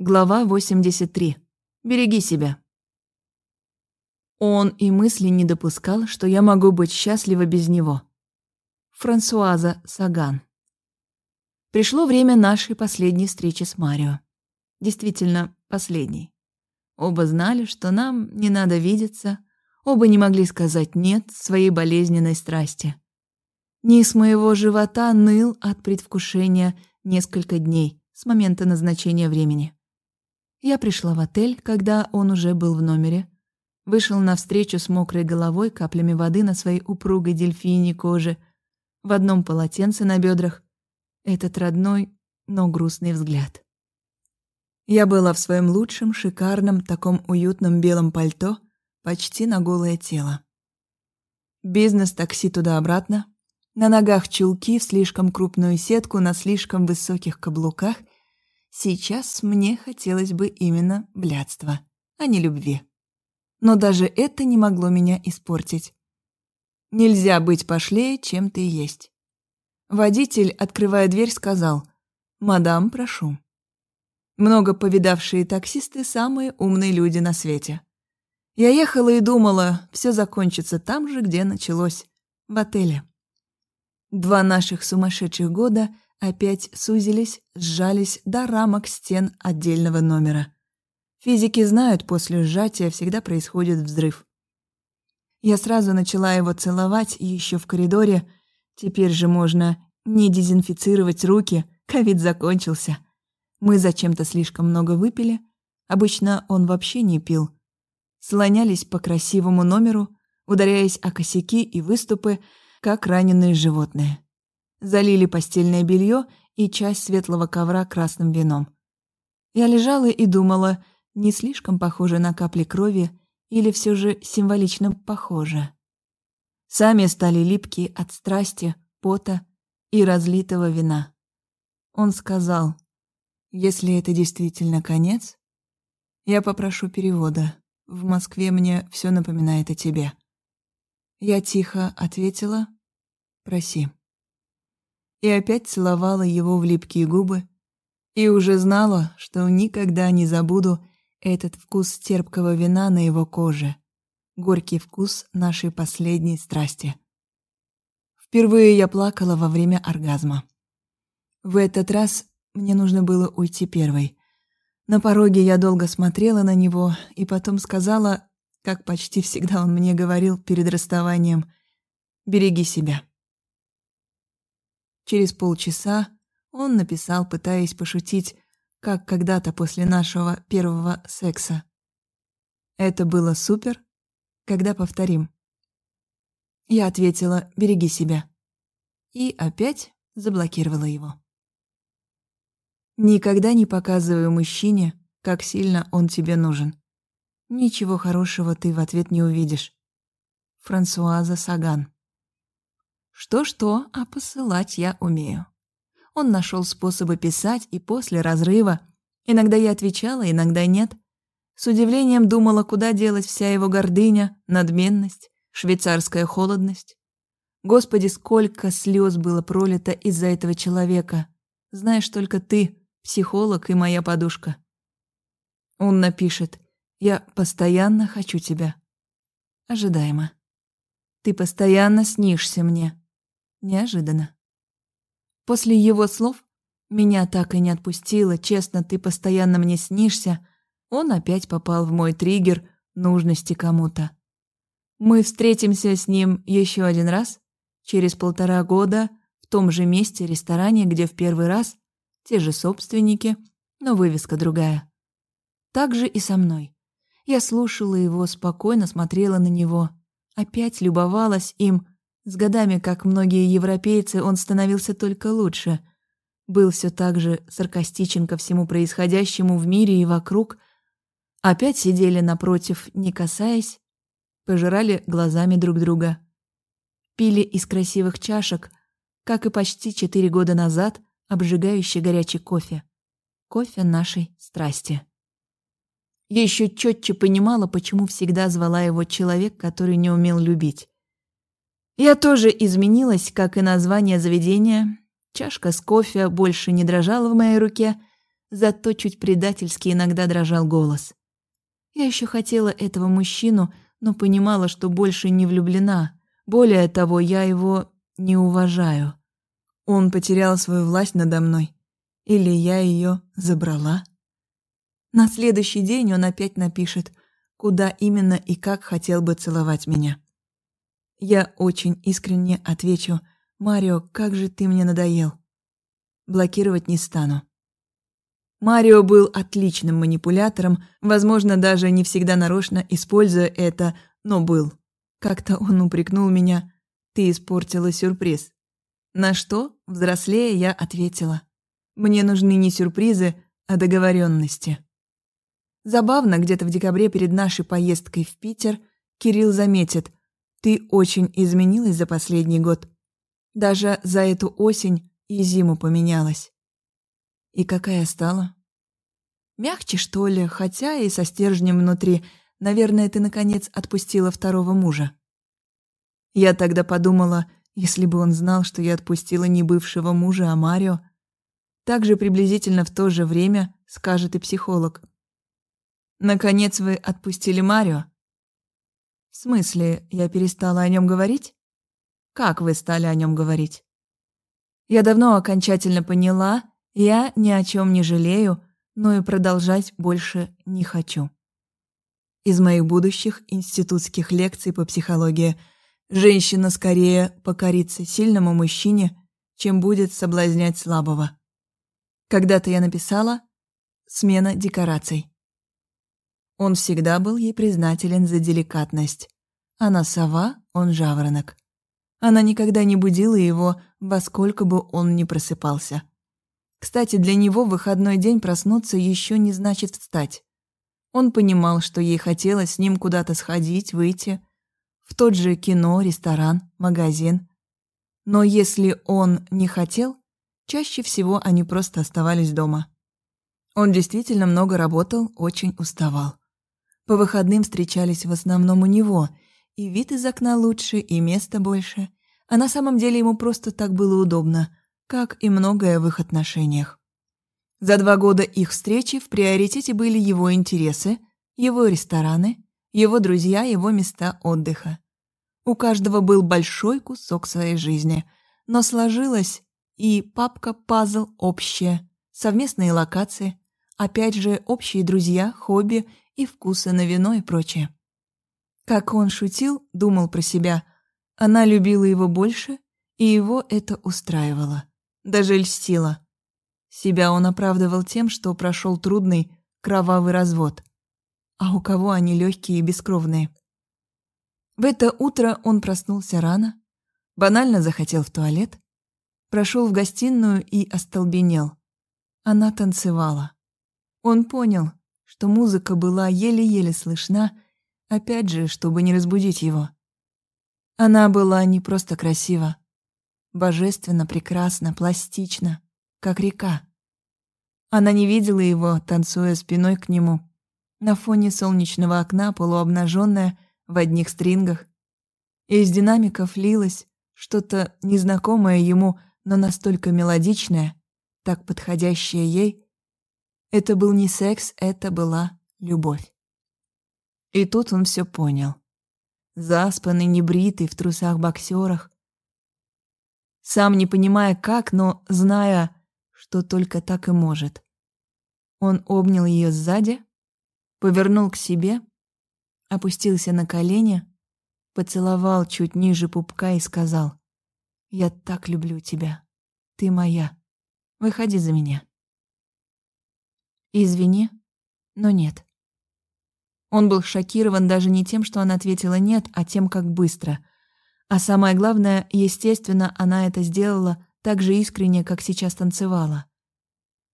Глава 83. Береги себя. Он и мысли не допускал, что я могу быть счастлива без него. Франсуаза Саган. Пришло время нашей последней встречи с Марио. Действительно, последней. Оба знали, что нам не надо видеться, оба не могли сказать «нет» своей болезненной страсти. Низ моего живота ныл от предвкушения несколько дней с момента назначения времени. Я пришла в отель, когда он уже был в номере. Вышел навстречу с мокрой головой, каплями воды на своей упругой дельфине коже, в одном полотенце на бедрах. Этот родной, но грустный взгляд. Я была в своем лучшем, шикарном, таком уютном белом пальто, почти на голое тело. Бизнес-такси туда-обратно. На ногах чулки в слишком крупную сетку на слишком высоких каблуках — Сейчас мне хотелось бы именно блядства, а не любви. Но даже это не могло меня испортить. Нельзя быть пошлее, чем ты есть. Водитель, открывая дверь, сказал «Мадам, прошу». Много повидавшие таксисты – самые умные люди на свете. Я ехала и думала, все закончится там же, где началось, в отеле. Два наших сумасшедших года – опять сузились, сжались до рамок стен отдельного номера. Физики знают, после сжатия всегда происходит взрыв. Я сразу начала его целовать еще в коридоре. Теперь же можно не дезинфицировать руки, ковид закончился. Мы зачем-то слишком много выпили. Обычно он вообще не пил. Слонялись по красивому номеру, ударяясь о косяки и выступы, как раненые животные залили постельное белье и часть светлого ковра красным вином. Я лежала и думала, не слишком похоже на капли крови или все же символично похоже. Сами стали липкие от страсти, пота и разлитого вина. Он сказал, если это действительно конец, я попрошу перевода. В Москве мне все напоминает о тебе. Я тихо ответила, проси и опять целовала его в липкие губы, и уже знала, что никогда не забуду этот вкус терпкого вина на его коже, горький вкус нашей последней страсти. Впервые я плакала во время оргазма. В этот раз мне нужно было уйти первой. На пороге я долго смотрела на него и потом сказала, как почти всегда он мне говорил перед расставанием, «Береги себя». Через полчаса он написал, пытаясь пошутить, как когда-то после нашего первого секса. Это было супер. Когда повторим? Я ответила «береги себя». И опять заблокировала его. Никогда не показывай мужчине, как сильно он тебе нужен. Ничего хорошего ты в ответ не увидишь. Франсуаза Саган что-что, а посылать я умею. Он нашел способы писать и после разрыва. Иногда я отвечала, иногда нет. С удивлением думала, куда делать вся его гордыня, надменность, швейцарская холодность. Господи, сколько слез было пролито из-за этого человека. Знаешь только ты, психолог и моя подушка. Он напишет «Я постоянно хочу тебя». Ожидаемо. Ты постоянно снишься мне. Неожиданно. После его слов меня так и не отпустило, честно, ты постоянно мне снишься. Он опять попал в мой триггер нужности кому-то. Мы встретимся с ним еще один раз, через полтора года, в том же месте, ресторане, где в первый раз, те же собственники, но вывеска другая. Так же и со мной. Я слушала его, спокойно смотрела на него, опять любовалась им, с годами, как многие европейцы, он становился только лучше. Был все так же саркастичен ко всему происходящему в мире и вокруг. Опять сидели напротив, не касаясь, пожирали глазами друг друга. Пили из красивых чашек, как и почти четыре года назад, обжигающий горячий кофе. Кофе нашей страсти. Я еще четче понимала, почему всегда звала его человек, который не умел любить. Я тоже изменилась, как и название заведения. Чашка с кофе больше не дрожала в моей руке. зато чуть предательски иногда дрожал голос. Я еще хотела этого мужчину, но понимала, что больше не влюблена. Более того, я его не уважаю. Он потерял свою власть надо мной. Или я ее забрала? На следующий день он опять напишет, куда именно и как хотел бы целовать меня. Я очень искренне отвечу, «Марио, как же ты мне надоел». Блокировать не стану. Марио был отличным манипулятором, возможно, даже не всегда нарочно используя это, но был. Как-то он упрекнул меня, «Ты испортила сюрприз». На что, взрослее, я ответила, «Мне нужны не сюрпризы, а договоренности. Забавно, где-то в декабре перед нашей поездкой в Питер Кирилл заметит, «Ты очень изменилась за последний год. Даже за эту осень и зиму поменялась». И какая стала? Мягче, что ли, хотя и со стержнем внутри. Наверное, ты, наконец, отпустила второго мужа. Я тогда подумала, если бы он знал, что я отпустила не бывшего мужа, а Марио. Также приблизительно в то же время скажет и психолог. Наконец вы отпустили Марио? В смысле, я перестала о нем говорить? Как вы стали о нем говорить? Я давно окончательно поняла, я ни о чем не жалею, но и продолжать больше не хочу. Из моих будущих институтских лекций по психологии женщина скорее покорится сильному мужчине, чем будет соблазнять слабого. Когда-то я написала «Смена декораций». Он всегда был ей признателен за деликатность. Она сова, он жаворонок. Она никогда не будила его, во сколько бы он ни просыпался. Кстати, для него выходной день проснуться еще не значит встать. Он понимал, что ей хотелось с ним куда-то сходить, выйти. В тот же кино, ресторан, магазин. Но если он не хотел, чаще всего они просто оставались дома. Он действительно много работал, очень уставал. По выходным встречались в основном у него, и вид из окна лучше, и места больше. А на самом деле ему просто так было удобно, как и многое в их отношениях. За два года их встречи в приоритете были его интересы, его рестораны, его друзья, его места отдыха. У каждого был большой кусок своей жизни, но сложилось и папка-пазл общая, совместные локации, опять же общие друзья, хобби и вкусы на вино и прочее. Как он шутил, думал про себя. Она любила его больше, и его это устраивало. Даже льстило. Себя он оправдывал тем, что прошел трудный, кровавый развод. А у кого они легкие и бескровные? В это утро он проснулся рано, банально захотел в туалет, прошел в гостиную и остолбенел. Она танцевала. Он понял, что музыка была еле-еле слышна, опять же, чтобы не разбудить его. Она была не просто красива, божественно, прекрасна, пластична, как река. Она не видела его, танцуя спиной к нему, на фоне солнечного окна, полуобнаженная, в одних стрингах. И из динамиков лилось что-то незнакомое ему, но настолько мелодичное, так подходящее ей, это был не секс, это была любовь. И тут он все понял. Заспанный, небритый, в трусах-боксерах. Сам не понимая как, но зная, что только так и может. Он обнял ее сзади, повернул к себе, опустился на колени, поцеловал чуть ниже пупка и сказал, «Я так люблю тебя. Ты моя. Выходи за меня». Извини, но нет. Он был шокирован даже не тем, что она ответила «нет», а тем, как быстро. А самое главное, естественно, она это сделала так же искренне, как сейчас танцевала.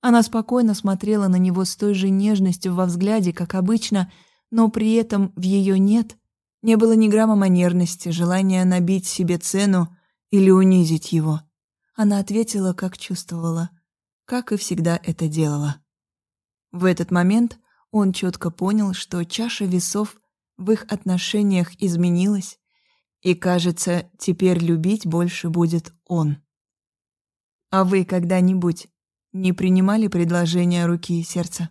Она спокойно смотрела на него с той же нежностью во взгляде, как обычно, но при этом в ее «нет» не было ни грамма манерности, желания набить себе цену или унизить его. Она ответила, как чувствовала, как и всегда это делала. В этот момент он четко понял, что чаша весов в их отношениях изменилась, и, кажется, теперь любить больше будет он. А вы когда-нибудь Не принимали предложения руки и сердца?